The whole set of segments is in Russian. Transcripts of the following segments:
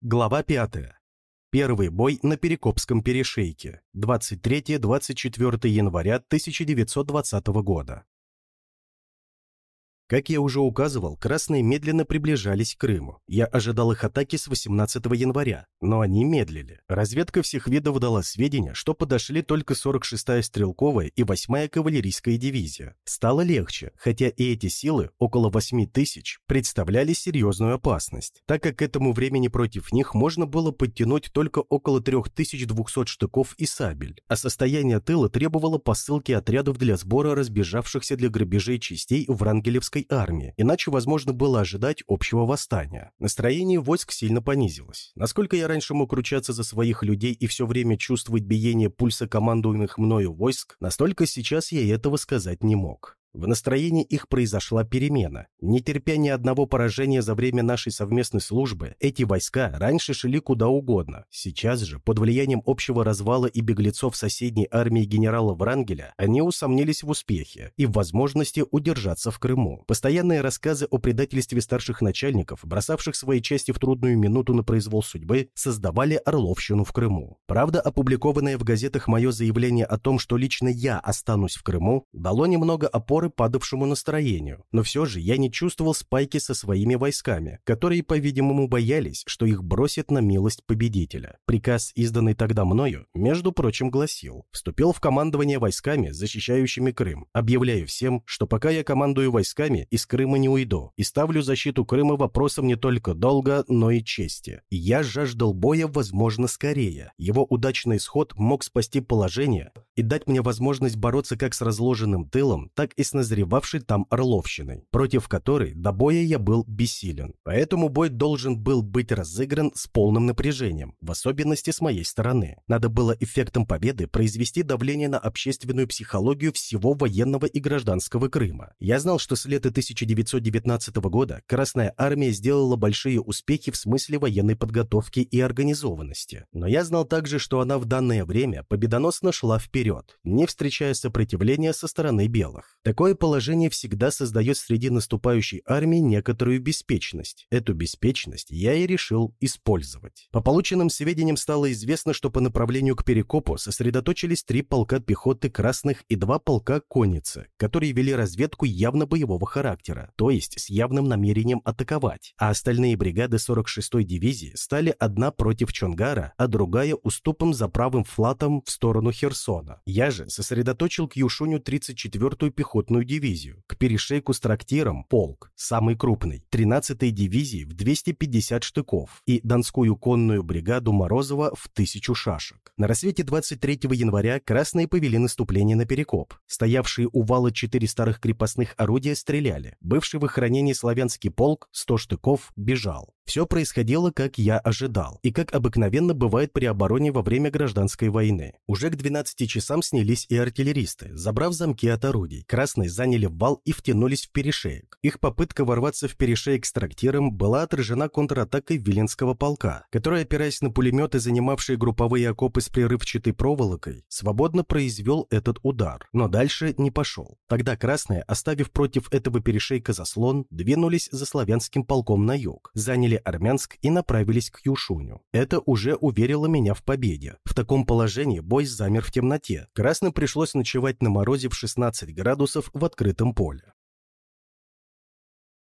Глава 5. Первый бой на Перекопском перешейке. 23-24 января 1920 года. Как я уже указывал, красные медленно приближались к Крыму. Я ожидал их атаки с 18 января, но они медлили. Разведка всех видов дала сведения, что подошли только 46-я стрелковая и 8-я кавалерийская дивизия. Стало легче, хотя и эти силы, около 8 тысяч, представляли серьезную опасность, так как к этому времени против них можно было подтянуть только около 3200 штыков и сабель, а состояние тыла требовало посылки отрядов для сбора разбежавшихся для грабежей частей в Врангелевской российской армии, иначе возможно было ожидать общего восстания. Настроение войск сильно понизилось. Насколько я раньше мог ручаться за своих людей и все время чувствовать биение пульса командуемых мною войск, настолько сейчас я этого сказать не мог. В настроении их произошла перемена. Не терпя ни одного поражения за время нашей совместной службы, эти войска раньше шли куда угодно. Сейчас же, под влиянием общего развала и беглецов соседней армии генерала Врангеля, они усомнились в успехе и в возможности удержаться в Крыму. Постоянные рассказы о предательстве старших начальников, бросавших свои части в трудную минуту на произвол судьбы, создавали Орловщину в Крыму. Правда, опубликованное в газетах мое заявление о том, что лично я останусь в Крыму, дало немного опоры опоры падавшему настроению, но все же я не чувствовал спайки со своими войсками, которые, по-видимому, боялись, что их бросят на милость победителя. Приказ, изданный тогда мною, между прочим, гласил «Вступил в командование войсками, защищающими Крым. Объявляю всем, что пока я командую войсками, из Крыма не уйду, и ставлю защиту Крыма вопросом не только долга, но и чести. Я жаждал боя, возможно, скорее. Его удачный исход мог спасти положение и дать мне возможность бороться как с разложенным тылом, так и с назревавшей там Орловщиной, против которой до боя я был бессилен. Поэтому бой должен был быть разыгран с полным напряжением, в особенности с моей стороны. Надо было эффектом победы произвести давление на общественную психологию всего военного и гражданского Крыма. Я знал, что с лета 1919 года Красная Армия сделала большие успехи в смысле военной подготовки и организованности. Но я знал также, что она в данное время победоносно шла вперед, не встречая сопротивления со стороны белых. Такое положение всегда создает среди наступающей армии некоторую беспечность. Эту беспечность я и решил использовать. По полученным сведениям стало известно, что по направлению к Перекопу сосредоточились три полка пехоты красных и два полка конницы, которые вели разведку явно боевого характера, то есть с явным намерением атаковать, а остальные бригады 46-й дивизии стали одна против Чонгара, а другая уступом за правым флатом в сторону Херсона. Я же сосредоточил к Юшуню 34-ю пехотную дивизию, к перешейку с трактиром полк, самый крупный, 13-й дивизии в 250 штыков и Донскую конную бригаду Морозова в тысячу шашек. На рассвете 23 января красные повели наступление на Перекоп. Стоявшие у вала четыре старых крепостных орудия стреляли. Бывший в охранении славянский полк, 100 штыков, бежал. Все происходило, как я ожидал, и как обыкновенно бывает при обороне во время гражданской войны. Уже к 12 часам снялись и артиллеристы, забрав замки от орудий. Красные заняли вал и втянулись в перешеек. Их попытка ворваться в перешеек с трактиром была отражена контратакой Виленского полка, который, опираясь на пулеметы, занимавшие групповые окопы с прерывчатой проволокой, свободно произвел этот удар, но дальше не пошел. Тогда красные, оставив против этого перешейка заслон, двинулись за славянским полком на юг, заняли Армянск и направились к Юшуню. Это уже уверило меня в победе. В таком положении бой замер в темноте. Красным пришлось ночевать на морозе в 16 градусов в открытом поле.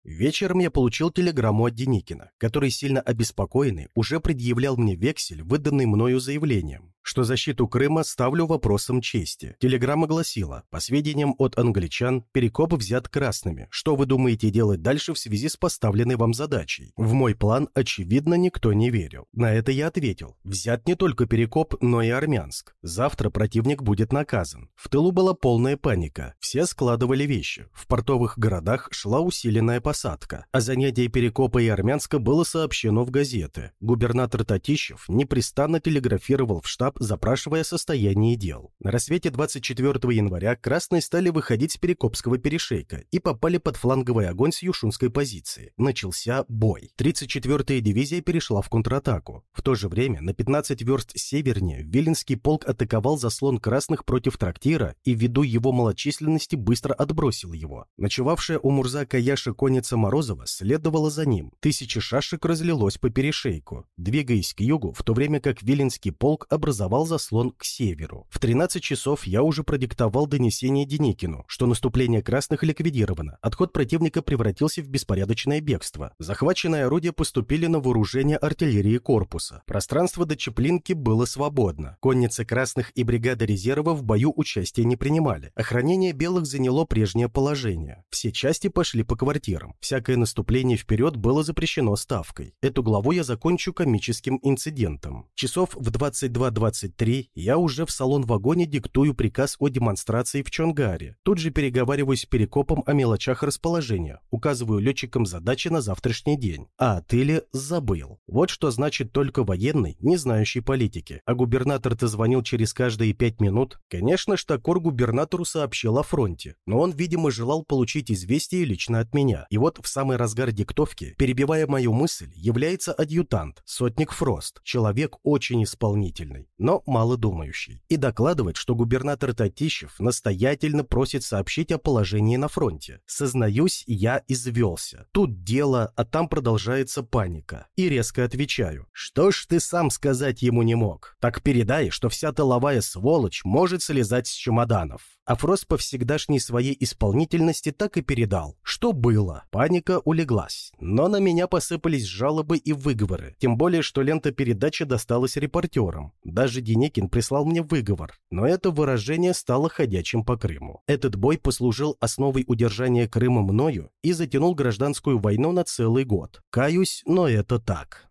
Вечером я получил телеграмму от Деникина, который, сильно обеспокоенный, уже предъявлял мне вексель, выданный мною заявлением, что защиту Крыма ставлю вопросом чести. Телеграмма гласила, по сведениям от англичан, Перекоп взят красными. Что вы думаете делать дальше в связи с поставленной вам задачей? В мой план, очевидно, никто не верил. На это я ответил, взят не только Перекоп, но и Армянск. Завтра противник будет наказан. В тылу была полная паника. Все складывали вещи. В портовых городах шла усиленная посадка. О занятии Перекопа и Армянска было сообщено в газеты. Губернатор Татищев непрестанно телеграфировал в штаб запрашивая состояние дел. На рассвете 24 января красные стали выходить с Перекопского перешейка и попали под фланговый огонь с юшунской позиции. Начался бой. 34-я дивизия перешла в контратаку. В то же время на 15 верст севернее Виленский полк атаковал заслон красных против трактира и ввиду его малочисленности быстро отбросил его. Ночевавшая у Мурза Каяша конница Морозова следовала за ним. Тысячи шашек разлилось по перешейку, двигаясь к югу, в то время как Виленский полк образовал заслон к северу. В 13 часов я уже продиктовал донесение Деникину, что наступление красных ликвидировано, отход противника превратился в беспорядочное бегство. Захваченные орудия поступили на вооружение артиллерии корпуса. Пространство до Чеплинки было свободно. Конницы красных и бригады резерва в бою участия не принимали. Охранение белых заняло прежнее положение. Все части пошли по квартирам. Всякое наступление вперед было запрещено ставкой. Эту главу я закончу комическим инцидентом. Часов в 22.23 я уже в салон-вагоне диктую приказ о демонстрации в Чонгаре. Тут же переговариваюсь с Перекопом о мелочах расположения, указываю летчикам задачи на завтрашний день. А о тыле забыл. Вот что значит только военный, не знающий политики. А губернатор-то звонил через каждые пять минут. Конечно, Штакор губернатору сообщил о фронте, но он, видимо, желал получить известие лично от меня. И вот в самый разгар диктовки, перебивая мою мысль, является адъютант, сотник Фрост, человек очень исполнительный, но мало думающий, и докладывает, что губернатор Татищев настоятельно просит сообщить о положении на фронте. Сознаюсь, я извелся. Тут дело, а там продолжается паника. И резко отвечаю, что ж ты сам сказать ему не мог? Так передай, что вся тыловая сволочь может слезать с чемоданов. А Фрост по всегдашней своей исполнительности так и передал. Что было? Паника улеглась. Но на меня посыпались жалобы и выговоры. Тем более, что лента передачи досталась репортерам. Даже Деникин прислал мне выговор. Но это выражение стало ходячим по Крыму. Этот бой послужил основой удержания Крыма мною и затянул гражданскую войну на целый год. Каюсь, но это так.